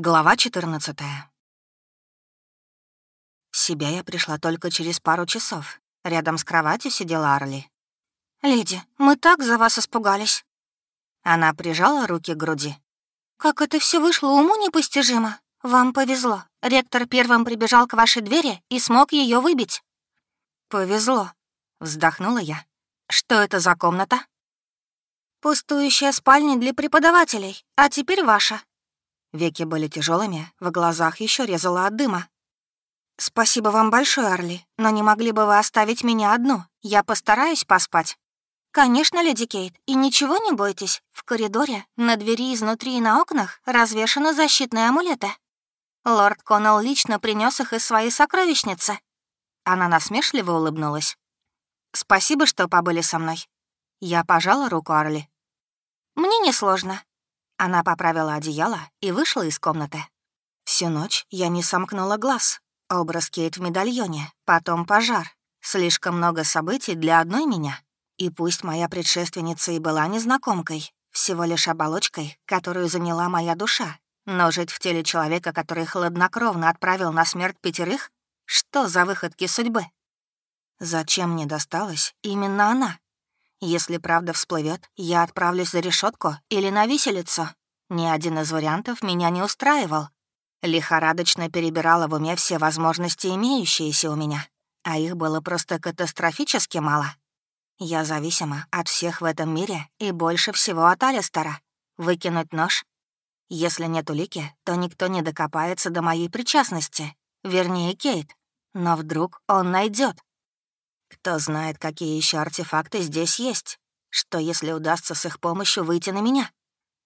Глава 14 В себя я пришла только через пару часов. Рядом с кроватью сидела Арли. «Леди, мы так за вас испугались». Она прижала руки к груди. «Как это все вышло, уму непостижимо. Вам повезло. Ректор первым прибежал к вашей двери и смог ее выбить». «Повезло», — вздохнула я. «Что это за комната?» «Пустующая спальня для преподавателей, а теперь ваша. Веки были тяжелыми, в глазах еще резало от дыма. «Спасибо вам большое, Арли, но не могли бы вы оставить меня одну? Я постараюсь поспать». «Конечно, леди Кейт, и ничего не бойтесь. В коридоре, на двери изнутри и на окнах развешаны защитные амулеты. Лорд Коннелл лично принес их из своей сокровищницы». Она насмешливо улыбнулась. «Спасибо, что побыли со мной». Я пожала руку Арли. «Мне несложно. Она поправила одеяло и вышла из комнаты. Всю ночь я не сомкнула глаз. Образ Кейт в медальоне, потом пожар. Слишком много событий для одной меня. И пусть моя предшественница и была незнакомкой, всего лишь оболочкой, которую заняла моя душа, но жить в теле человека, который хладнокровно отправил на смерть пятерых, что за выходки судьбы? Зачем мне досталась именно она? Если правда всплывет, я отправлюсь за решетку или на виселицу. Ни один из вариантов меня не устраивал. Лихорадочно перебирала в уме все возможности, имеющиеся у меня, а их было просто катастрофически мало. Я зависима от всех в этом мире и больше всего от Алистера. Выкинуть нож? Если нет улики, то никто не докопается до моей причастности, вернее, Кейт. Но вдруг он найдет. Кто знает, какие еще артефакты здесь есть? Что, если удастся с их помощью выйти на меня?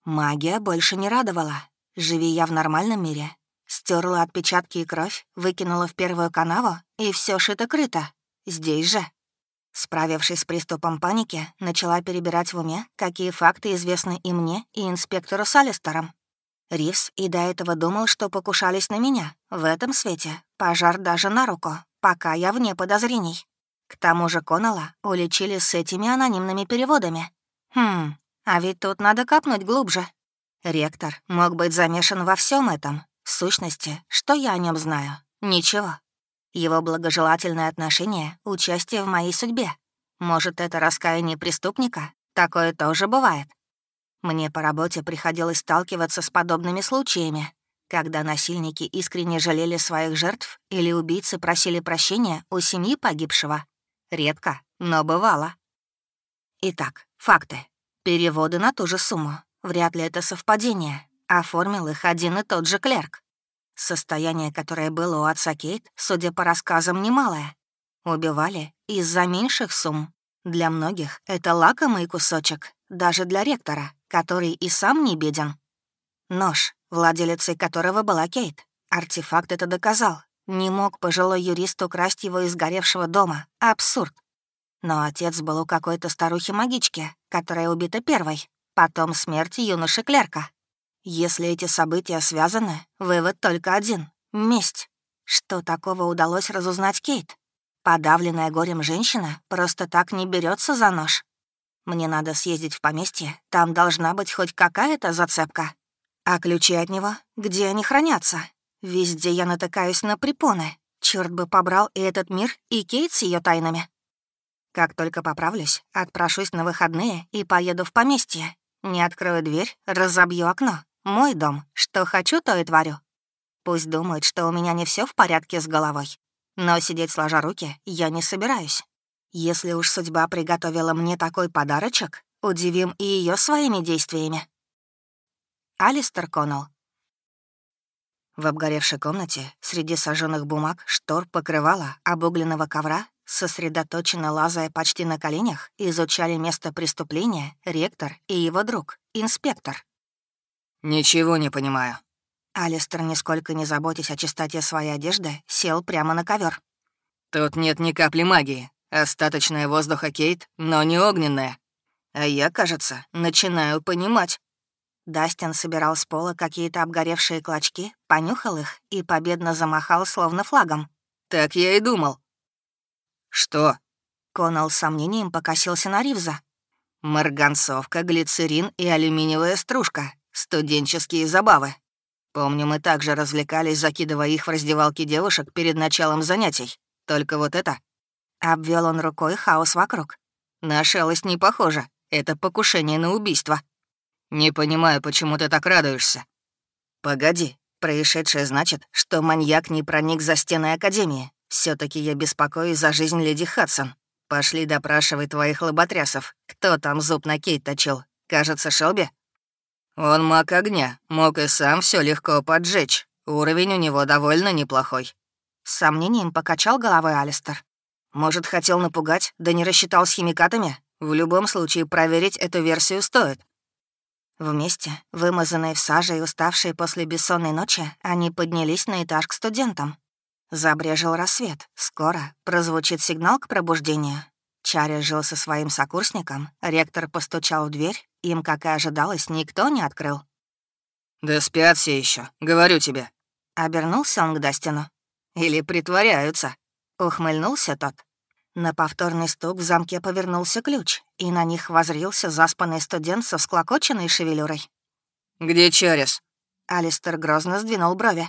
Магия больше не радовала. Живи я в нормальном мире. Стерла отпечатки и кровь, выкинула в первую канаву, и все шито-крыто. Здесь же. Справившись с приступом паники, начала перебирать в уме, какие факты известны и мне, и инспектору Салистером. Ривс и до этого думал, что покушались на меня. В этом свете пожар даже на руку, пока я вне подозрений. К тому же Коннелла уличили с этими анонимными переводами. Хм, а ведь тут надо капнуть глубже. Ректор мог быть замешан во всем этом. В сущности, что я о нем знаю? Ничего. Его благожелательное отношение — участие в моей судьбе. Может, это раскаяние преступника? Такое тоже бывает. Мне по работе приходилось сталкиваться с подобными случаями, когда насильники искренне жалели своих жертв или убийцы просили прощения у семьи погибшего. Редко, но бывало. Итак, факты. Переводы на ту же сумму. Вряд ли это совпадение. Оформил их один и тот же клерк. Состояние, которое было у отца Кейт, судя по рассказам, немалое. Убивали из-за меньших сумм. Для многих это лакомый кусочек, даже для ректора, который и сам не беден. Нож, владелицей которого была Кейт. Артефакт это доказал. Не мог пожилой юрист украсть его из горевшего дома. Абсурд. Но отец был у какой-то старухи-магички, которая убита первой, потом смерти юноши-клерка. Если эти события связаны, вывод только один — месть. Что такого удалось разузнать Кейт? Подавленная горем женщина просто так не берется за нож. Мне надо съездить в поместье, там должна быть хоть какая-то зацепка. А ключи от него, где они хранятся? Везде я натыкаюсь на препоны. Черт бы побрал и этот мир, и Кейт с ее тайнами. Как только поправлюсь, отпрошусь на выходные и поеду в поместье. Не открою дверь, разобью окно. Мой дом. Что хочу, то и творю. Пусть думают, что у меня не все в порядке с головой. Но сидеть сложа руки я не собираюсь. Если уж судьба приготовила мне такой подарочек, удивим и ее своими действиями. Алистер Коннелл в обгоревшей комнате, среди сожженных бумаг, штор, покрывала, обугленного ковра, сосредоточенно лазая почти на коленях, изучали место преступления ректор и его друг, инспектор. «Ничего не понимаю». Алистер, нисколько не заботясь о чистоте своей одежды, сел прямо на ковер. «Тут нет ни капли магии. Остаточная воздуха, Кейт, но не огненная. А я, кажется, начинаю понимать». Дастин собирал с пола какие-то обгоревшие клочки, понюхал их и победно замахал, словно флагом. «Так я и думал». «Что?» Коннелл с сомнением покосился на Ривза. «Марганцовка, глицерин и алюминиевая стружка. Студенческие забавы». Помню, мы также развлекались, закидывая их в раздевалки девушек перед началом занятий. Только вот это...» Обвел он рукой хаос вокруг. «На шалость не похоже. Это покушение на убийство. Не понимаю, почему ты так радуешься». «Погоди. Происшедшее значит, что маньяк не проник за стены Академии. все таки я беспокоюсь за жизнь леди Хадсон. Пошли допрашивай твоих лоботрясов. Кто там зуб на Кейт точил? Кажется, Шелби?» «Он маг огня, мог и сам все легко поджечь. Уровень у него довольно неплохой». С сомнением покачал головой Алистер. «Может, хотел напугать, да не рассчитал с химикатами? В любом случае, проверить эту версию стоит». Вместе, вымазанные в саже и уставшие после бессонной ночи, они поднялись на этаж к студентам. Забрежил рассвет. Скоро прозвучит сигнал к пробуждению. Чарри жил со своим сокурсником, ректор постучал в дверь, им, как и ожидалось, никто не открыл. «Да спят все еще, говорю тебе». Обернулся он к Дастину. «Или притворяются», — ухмыльнулся тот. На повторный стук в замке повернулся ключ, и на них возрился заспанный студент со всклокоченной шевелюрой. «Где Чарис?» Алистер грозно сдвинул брови.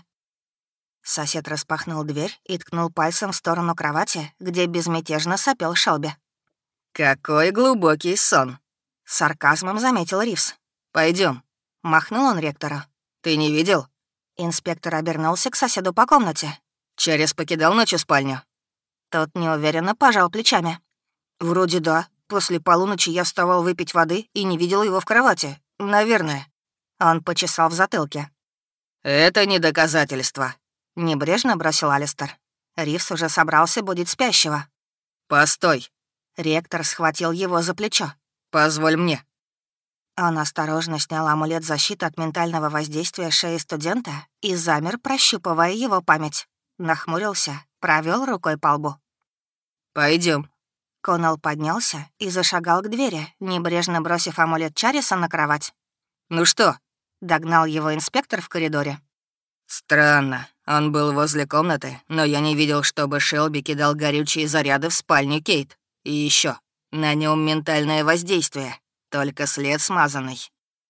Сосед распахнул дверь и ткнул пальцем в сторону кровати, где безмятежно сопел Шелби. «Какой глубокий сон!» — сарказмом заметил Ривс. Пойдем. Махнул он ректора. «Ты не видел?» Инспектор обернулся к соседу по комнате. «Через покидал ночью спальню?» Тот неуверенно пожал плечами. «Вроде да. После полуночи я вставал выпить воды и не видел его в кровати. Наверное». Он почесал в затылке. «Это не доказательство», — небрежно бросил Алистер. Ривс уже собрался будить спящего. «Постой!» Ректор схватил его за плечо. «Позволь мне». Он осторожно снял амулет защиты от ментального воздействия шеи студента и замер, прощупывая его память. Нахмурился, провел рукой по лбу. Пойдем. Коннелл поднялся и зашагал к двери, небрежно бросив амулет Чариса на кровать. «Ну что?» — догнал его инспектор в коридоре. «Странно. Он был возле комнаты, но я не видел, чтобы Шелби кидал горючие заряды в спальню Кейт. И еще, на нем ментальное воздействие, только след смазанный.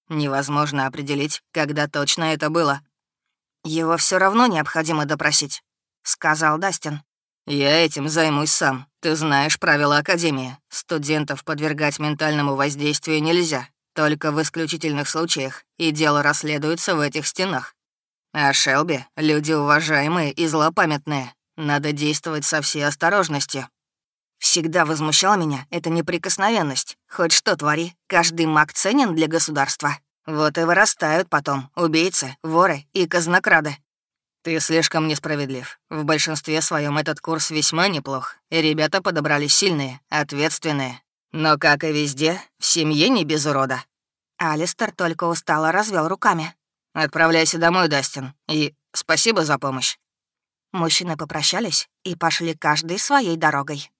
Невозможно определить, когда точно это было. Его все равно необходимо допросить», — сказал Дастин. «Я этим займусь сам. Ты знаешь правила Академии. Студентов подвергать ментальному воздействию нельзя, только в исключительных случаях, и дело расследуется в этих стенах. А Шелби — люди уважаемые и злопамятные. Надо действовать со всей осторожностью. Всегда возмущала меня эта неприкосновенность. Хоть что твори, каждый маг ценен для государства. Вот и вырастают потом убийцы, воры и казнокрады. Ты слишком несправедлив. В большинстве своем этот курс весьма неплох, и ребята подобрались сильные, ответственные. Но, как и везде, в семье не без урода. Алистер только устало развел руками. «Отправляйся домой, Дастин, и спасибо за помощь». Мужчины попрощались и пошли каждый своей дорогой.